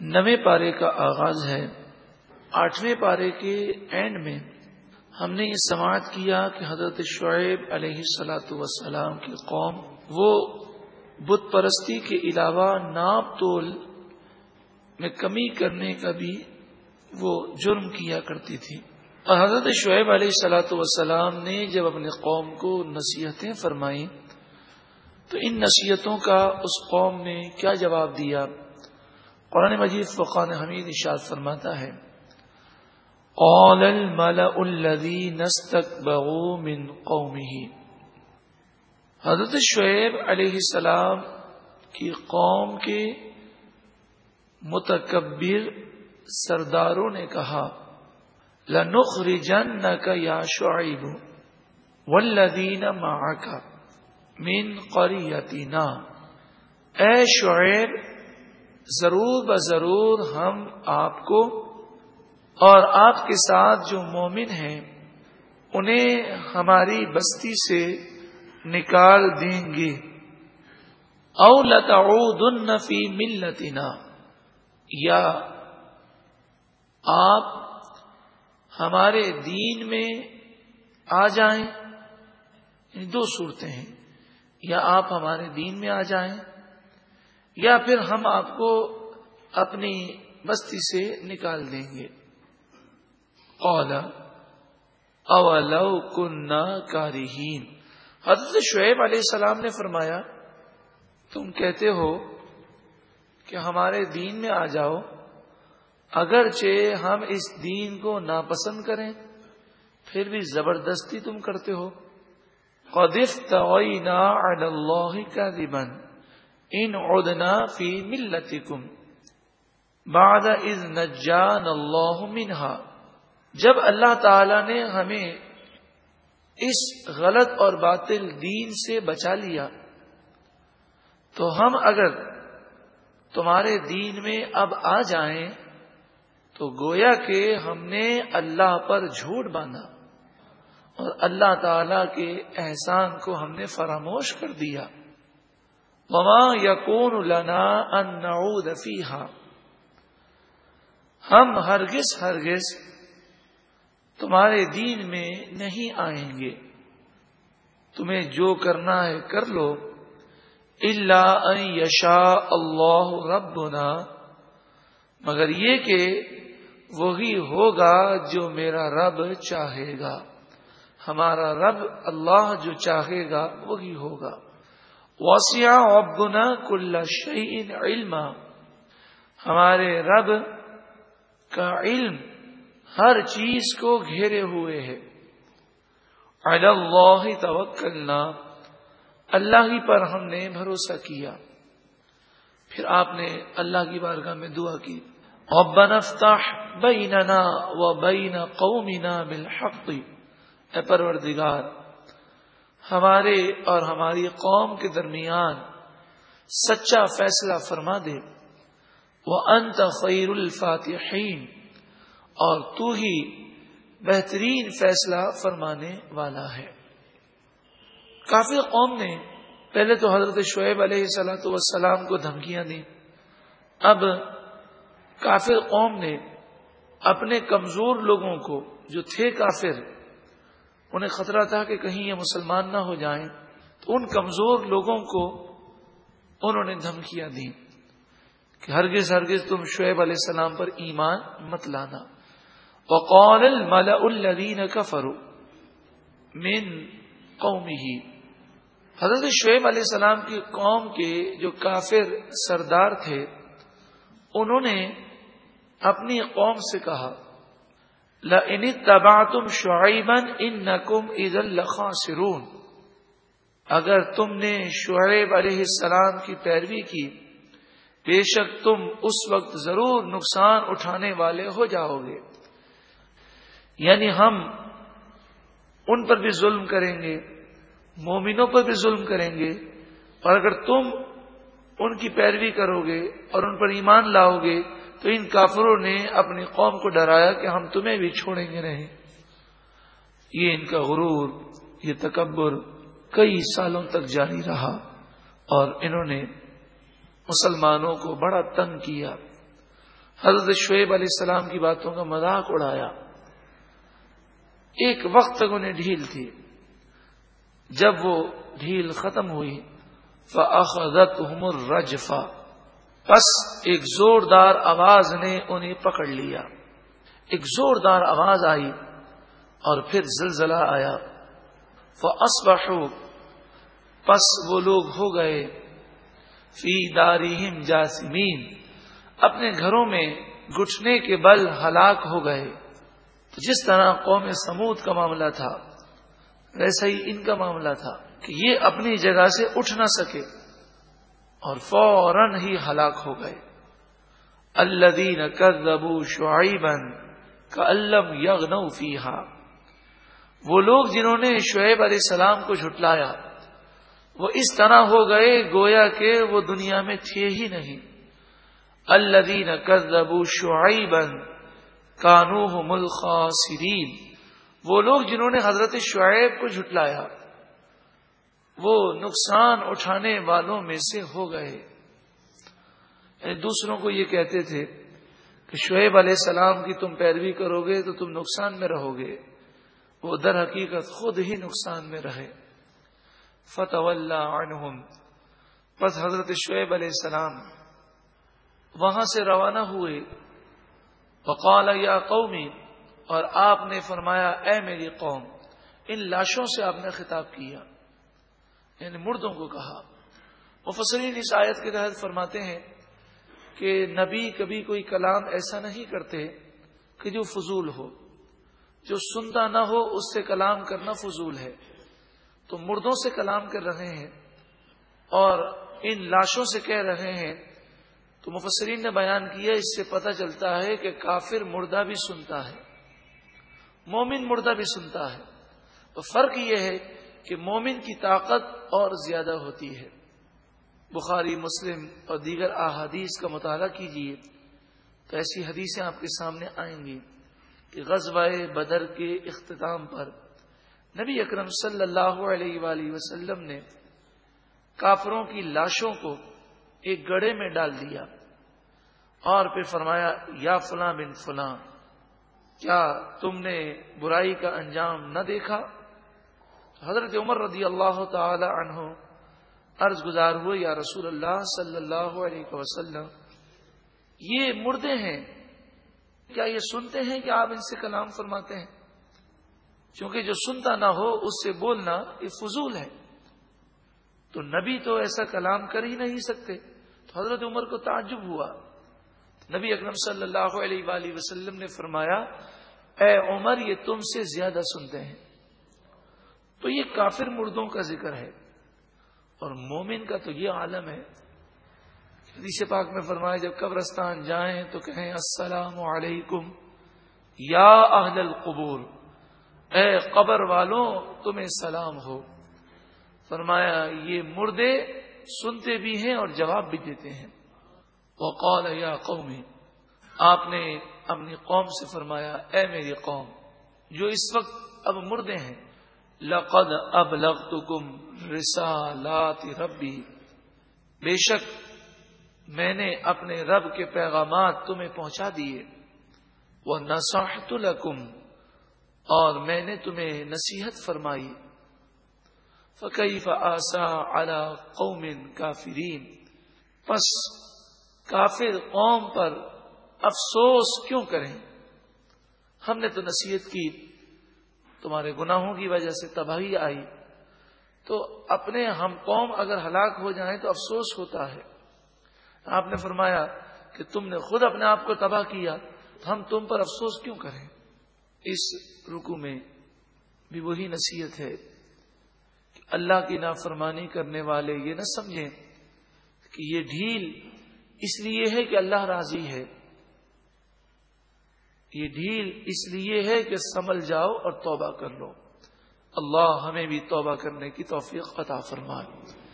نویں پارے کا آغاز ہے۔ آٹھویں پارے کے اینڈ میں ہم نے یہ سماعت کیا کہ حضرت شعیب علیہ سلاۃ وسلام کی قوم، وہ بت پرستی کے علاوہ ناپ تول میں کمی کرنے کا بھی وہ جرم کیا کرتی تھی۔ اور حضرت شعیب علیہ سلاۃ وسلام نے جب اپنے قوم کو نصیحتیں فرمائیں تو ان نصیحتوں کا اس قوم نے کیا جواب دیا؟ قرآن مجید فقان حمید اشاد فرماتا ہے، قال الملأ الذين استكبروا من قومه. حضرت شعیب علیہ السلام کی قوم کے متکبر سرداروں نے کہا لنخرجنك يا شعيب والذين معك من قريتنا اے شعیب ضرور بضرور ہم آپ کو اور آپ کے ساتھ جو مومن ہیں، انہیں ہماری بستی سے نکال دیں گے۔ او لتعودن فی ملتنا، یا آپ ہمارے دین میں آ جائیں یعنی دو صورتیں ہیں۔ یا آپ ہمارے دین میں آ جائیں یا پھر ہم آپ کو اپنی بستی سے نکال دیں گے۔ اولا اولو کنہ کارہین۔ حضرت شعیب علیہ السلام نے فرمایا، تم کہتے ہو کہ ہمارے دین میں آ جاؤ، اگرچہ ہم اس دین کو ناپسند کریں، پھر بھی زبردستی تم کرتے ہو۔ قدف توئینا اللہ کا دبن ان ادنا فی ملتکم بعد از نجان اللہ منہا۔ جب اللہ تعالی نے ہمیں اس غلط اور باطل دین سے بچا لیا، تو ہم اگر تمہارے دین میں اب آ جائیں، تو گویا کہ ہم نے اللہ پر جھوٹ باندھا اور اللہ تعالی کے احسان کو ہم نے فراموش کر دیا۔ وما یقون لنا ان نعود فیہا ہم ہرگز ہرگز تمہارے دین میں نہیں آئیں گے۔ تمہیں جو کرنا ہے کر لو۔ اللہ یشا اللہ ربنا۔ مگر یہ کہ وہی ہوگا جو میرا رب چاہے گا۔ ہمارا رب اللہ جو چاہے گا، وہی ہوگا۔ وسیع ابنا کل شعین علم ہمارے رب کا علم ہر چیز کو گھیرے ہوئے ہے۔ اللہ توکلنا۔ اللہ ہی پر ہم نے بھروسہ کیا۔ پھر آپ نے اللہ کی بارگاہ میں دعا کی۔ ربنا افتح بیننا و بین قومنا بالحق۔ اے پروردگار ہمارے اور ہماری قوم کے درمیان سچا فیصلہ فرما دے۔ وہ انت خیر الفاتحین اور تو ہی بہترین فیصلہ فرمانے والا ہے۔ کافی قوم نے پہلے تو حضرت شعیب علیہ سلاۃ والسلام کو دھمکیاں دی اب کافر قوم نے اپنے کمزور لوگوں کو جو تھے کافر انہیں خطرہ تھا کہ کہیں یہ مسلمان نہ ہو جائیں۔ تو ان کمزور لوگوں کو انہوں نے دھمکیاں دی کہ ہرگز ہرگز تم شعیب علیہ السلام پر ایمان مت لانا۔ وقال الملأ الذين كفروا من قومه حضرت شعیب علیہ السلام کی قوم کے جو کافر سردار تھے، انہوں نے اپنی قوم سے کہا لَإِنِ تَبَعْتُمْ شُعَيْبًا إِنَّكُمْ إِذَا لَخَاسِرُونَ۔ اگر تم نے شعیب علیہ السلام کی پیروی کی، بے شک تم اس وقت ضرور نقصان اٹھانے والے ہو جاؤ گے۔ یعنی ہم ان پر بھی ظلم کریں گے، مومنوں پر بھی ظلم کریں گے، اور اگر تم ان کی پیروی کرو گے اور ان پر ایمان لاؤ گے تو ان کافروں نے اپنی قوم کو ڈرایا کہ ہم تمہیں بھی چھوڑیں گے نہیں۔ یہ ان کا غرور، یہ تکبر کئی سالوں تک جاری رہا اور انہوں نے مسلمانوں کو بڑا تنگ کیا۔ حضرت شعیب علیہ السلام کی باتوں کا مذاق اڑایا۔ ایک وقت تک انہیں ڈھیل تھی۔ جب وہ ڈھیل ختم ہوئی فخت عمر رجفا بس ایک زوردار آواز نے انہیں پکڑ لیا۔ ایک زوردار آواز آئی اور پھر زلزلہ آیا۔ وہ پس وہ لوگ ہو گئے۔ فی داریم جاسمین اپنے گھروں میں گٹنے کے بل ہلاک ہو گئے۔ جس طرح قوم سمود کا معاملہ تھا ویسا ہی ان کا معاملہ تھا کہ یہ اپنی جگہ سے اٹھ نہ سکے۔ اور فوراً ہی ہلاک ہو گئے۔ اللہ کر ربو شعیبن کا الم یغ فیحا وہ لوگ جنہوں نے شعیب علیہ السلام کو جھٹلایا، وہ اس طرح ہو گئے گویا کہ وہ دنیا میں تھے ہی نہیں۔ الدین کردبو شعیبن کانو ملخاصرین وہ لوگ جنہوں نے حضرت شعیب کو جھٹلایا وہ نقصان اٹھانے والوں میں سے ہو گئے۔ یعنی دوسروں کو یہ کہتے تھے کہ شعیب علیہ السلام کی تم پیروی کرو گے تو تم نقصان میں رہو گے۔ وہ در حقیقت خود ہی نقصان میں رہے۔ فتح اللہ عنہم۔ پس حضرت شعیب علیہ السلام وہاں سے روانہ ہوئے۔ وقال یا قومی، اور آپ نے فرمایا، اے میری قوم، ان لاشوں سے آپ نے خطاب کیا۔ یعنی مردوں کو کہا۔ مفسرین اس آیت کے تحت فرماتے ہیں کہ نبی کبھی کوئی کلام ایسا نہیں کرتے کہ جو فضول ہو۔ جو سنتا نہ ہو، اس سے کلام کرنا فضول ہے۔ تو مردوں سے کلام کر رہے ہیں اور ان لاشوں سے کہہ رہے ہیں۔ تو مفسرین نے بیان کیا، اس سے پتہ چلتا ہے کہ کافر مردہ بھی سنتا ہے۔ مومن مردہ بھی سنتا ہے۔ تو فرق یہ ہے کہ مومن کی طاقت اور زیادہ ہوتی ہے۔ بخاری، مسلم اور دیگر احادیث کا مطالعہ کیجیے تو ایسی حدیثیں آپ کے سامنے آئیں گی کہ غزوہ بدر کے اختتام پر نبی اکرم صلی اللہ علیہ وآلہ وسلم نے کافروں کی لاشوں کو ایک گڑے میں ڈال دیا اور پھر فرمایا، یا فلاں بن فلاں، کیا تم نے برائی کا انجام نہ دیکھا؟ حضرت عمر رضی اللہ تعالی عنہ عرض گزار ہوئے، یا رسول اللہ صلی اللہ علیہ وسلم، یہ مردے ہیں، کیا یہ سنتے ہیں کہ آپ ان سے کلام فرماتے ہیں؟ کیونکہ جو سنتا نہ ہو، اس سے بولنا یہ فضول ہے۔ تو نبی تو ایسا کلام کر ہی نہیں سکتے۔ تو حضرت عمر کو تعجب ہوا۔ نبی اکرم صلی اللہ علیہ وآلہ وسلم نے فرمایا، اے عمر، یہ تم سے زیادہ سنتے ہیں۔ تو یہ کافر مردوں کا ذکر ہے اور مومن کا تو یہ عالم ہے حدیث پاک میں فرمایا، جب قبرستان جائیں تو کہیں، السلام علیکم یا اہل القبور، اے قبر والوں، تمہیں سلام ہو. فرمایا، یہ مردے سنتے بھی ہیں اور جواب بھی دیتے ہیں۔ وہ قول یا قومی، آپ نے اپنی قوم سے فرمایا، اے میری قوم، جو اس وقت اب مردے ہیں لقد اب لغ رسالات ربی۔ بے شک میں نے اپنے رب کے پیغامات تمہیں پہنچا دیے۔ وہ نساحت القم اور میں نے تمہیں نصیحت فرمائی۔ فقی فآسا اعلی قوم کافرین۔ پس کافر قوم پر افسوس کیوں کریں؟ ہم نے تو نصیحت کی تمہارے گناہوں کی وجہ سے تباہی آئی۔ تو اپنے ہم قوم اگر ہلاک ہو جائیں تو افسوس ہوتا ہے۔ آپ نے فرمایا کہ تم نے خود اپنے آپ کو تباہ کیا، تو ہم تم پر افسوس کیوں کریں؟ اس رکو میں بھی وہی نصیحت ہے کہ اللہ کی نافرمانی کرنے والے یہ نہ سمجھیں کہ یہ ڈھیل اس لیے ہے کہ اللہ راضی ہے۔ یہ ڈھیل اس لیے ہے کہ سمل جاؤ اور توبہ کر لو۔ اللہ ہمیں بھی توبہ کرنے کی توفیق عطا فرمائے۔